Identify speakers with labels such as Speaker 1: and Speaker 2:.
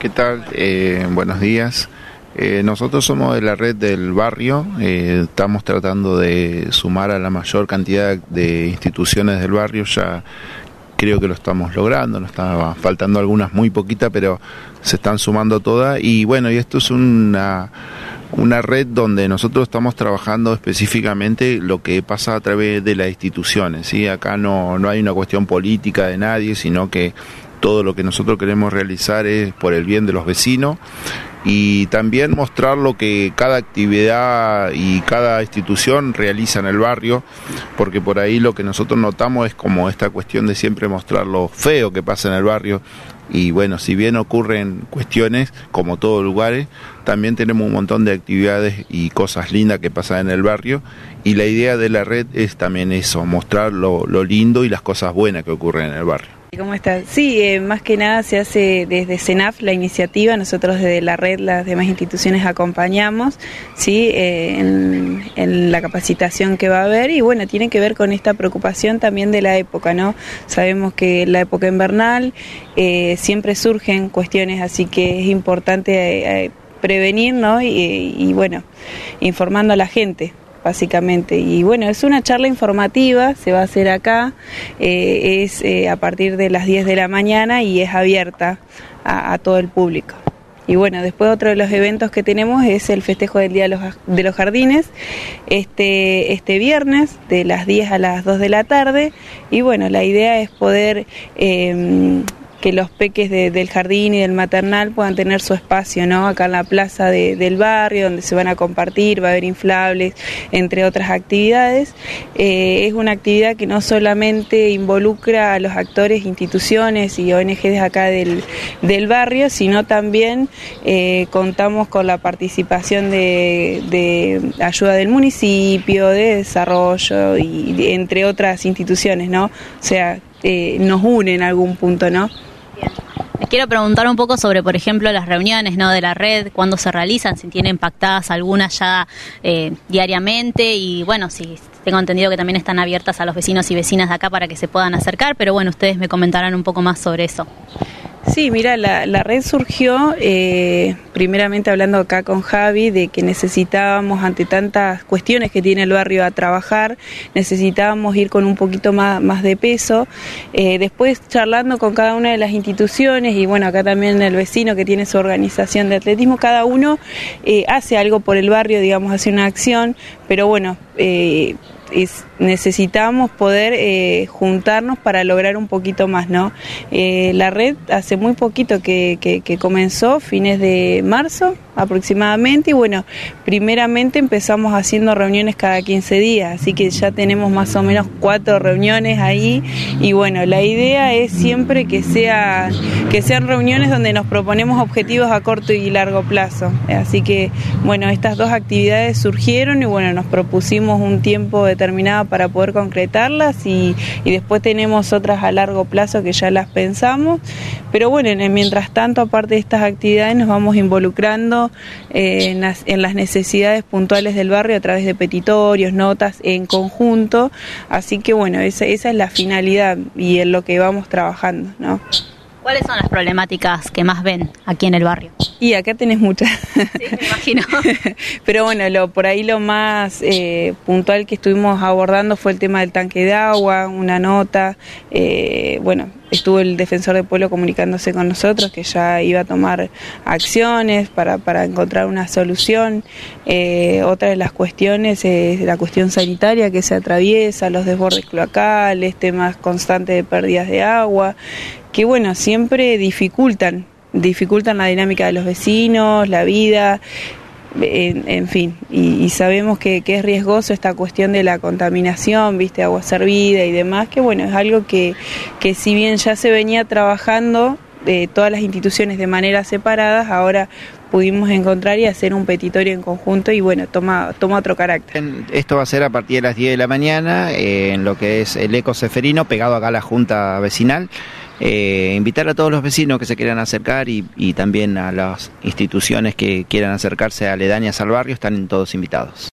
Speaker 1: ¿Qué tal? Eh, buenos días. Eh, nosotros somos de la red del barrio, eh, estamos tratando de sumar a la mayor cantidad de instituciones del barrio, ya creo que lo estamos logrando, nos están faltando algunas muy poquitas, pero se están sumando todas y bueno, y esto es una, una red donde nosotros estamos trabajando específicamente lo que pasa a través de las instituciones, ¿sí? acá no, no hay una cuestión política de nadie, sino que todo lo que nosotros queremos realizar es por el bien de los vecinos y también mostrar lo que cada actividad y cada institución realiza en el barrio, porque por ahí lo que nosotros notamos es como esta cuestión de siempre mostrar lo feo que pasa en el barrio. Y bueno, si bien ocurren cuestiones, como todos lugares, también tenemos un montón de actividades y cosas lindas que pasan en el barrio. Y la idea de la red es también eso, mostrar lo, lo lindo y las cosas buenas que ocurren en el barrio.
Speaker 2: ¿Cómo estás? Sí, eh, más que nada se hace desde CENAF la iniciativa, nosotros desde la red, las demás instituciones acompañamos, ¿sí? Eh, en, la capacitación que va a haber y bueno, tiene que ver con esta preocupación también de la época, ¿no? Sabemos que la época invernal eh, siempre surgen cuestiones, así que es importante prevenir, ¿no? y bueno, informando a la gente básicamente. Y bueno, es una charla informativa, se va a hacer acá, eh, es eh, a partir de las 10 de la mañana y es abierta a, todo el público. Y bueno, después otro de los eventos que tenemos es el festejo del Día de los, Jardines, este, este viernes de las 10 a las 2 de la tarde. Y bueno, la idea es poder... Eh, que los peques del jardín y del maternal puedan tener su espacio, ¿no? Acá en la plaza del barrio, donde se van a compartir, va a haber inflables, entre otras actividades. Eh, es una actividad que no solamente involucra a los actores, instituciones y ONGs de acá del, barrio, sino también eh, contamos con la participación de, ayuda del municipio, de desarrollo y entre otras instituciones, ¿no? O sea, eh, nos une en algún punto, ¿no?
Speaker 3: Quiero preguntar un poco sobre, por ejemplo, las reuniones ¿no? de la red, cuándo se realizan, si tienen pactadas algunas ya eh, diariamente y bueno, si tengo entendido que también están abiertas a los vecinos y vecinas de acá para que se puedan acercar, pero bueno, ustedes me comentarán un poco más sobre eso.
Speaker 2: Sí, mira, la, red surgió eh, primeramente hablando acá con Javi de que necesitábamos ante tantas cuestiones que tiene el barrio a trabajar, necesitábamos ir con un poquito más, más de peso. Eh, después charlando con cada una de las instituciones y bueno, acá también el vecino que tiene su organización de atletismo, cada uno eh, hace algo por el barrio, digamos, hace una acción, pero bueno, necesitamos poder eh, juntarnos para lograr un poquito más, ¿no? Eh, la red hace muy poquito que, que, comenzó, fines de marzo aproximadamente, y bueno, primeramente empezamos haciendo reuniones cada 15 días, así que ya tenemos más o menos cuatro reuniones ahí, y bueno, la idea es siempre que, sea, que sean reuniones donde nos proponemos objetivos a corto y largo plazo, así que bueno, estas dos actividades surgieron y bueno, nos propusimos un tiempo determinado para poder concretarlas y, después tenemos otras a largo plazo que ya las pensamos. Pero bueno, mientras tanto, aparte de estas actividades, nos vamos involucrando eh, en, las, en las necesidades puntuales del barrio a través de petitorios, notas en conjunto. Así que bueno, esa, esa es la finalidad y en lo que vamos trabajando, ¿no?
Speaker 3: ¿Cuáles son las problemáticas que más ven aquí en el barrio?
Speaker 2: Y acá tenés muchas.
Speaker 3: Sí, me imagino.
Speaker 2: Pero bueno, lo, por ahí lo más eh, puntual que estuvimos abordando fue el tema del tanque de agua, una nota. Eh, bueno, estuvo el defensor del pueblo comunicándose con nosotros que ya iba a tomar acciones para, para encontrar una solución. Eh, otra de las cuestiones es la cuestión sanitaria que se atraviesa, los desbordes cloacales, temas constantes de pérdidas de agua que bueno, siempre dificultan, dificultan la dinámica de los vecinos, la vida, en, fin, y, sabemos que, es riesgoso esta cuestión de la contaminación, viste, agua servida y demás, que bueno, es algo que, que si bien ya se venía trabajando de todas las instituciones de manera separadas, ahora pudimos encontrar y hacer un petitorio en conjunto y bueno, toma, toma otro carácter.
Speaker 4: Esto va a ser a partir de las 10 de la mañana eh, en lo que es el Eco Ceferino, pegado acá a la Junta Vecinal. Eh, invitar a todos los vecinos que se quieran acercar y, y también a las instituciones que quieran acercarse aledañas al barrio, están todos invitados.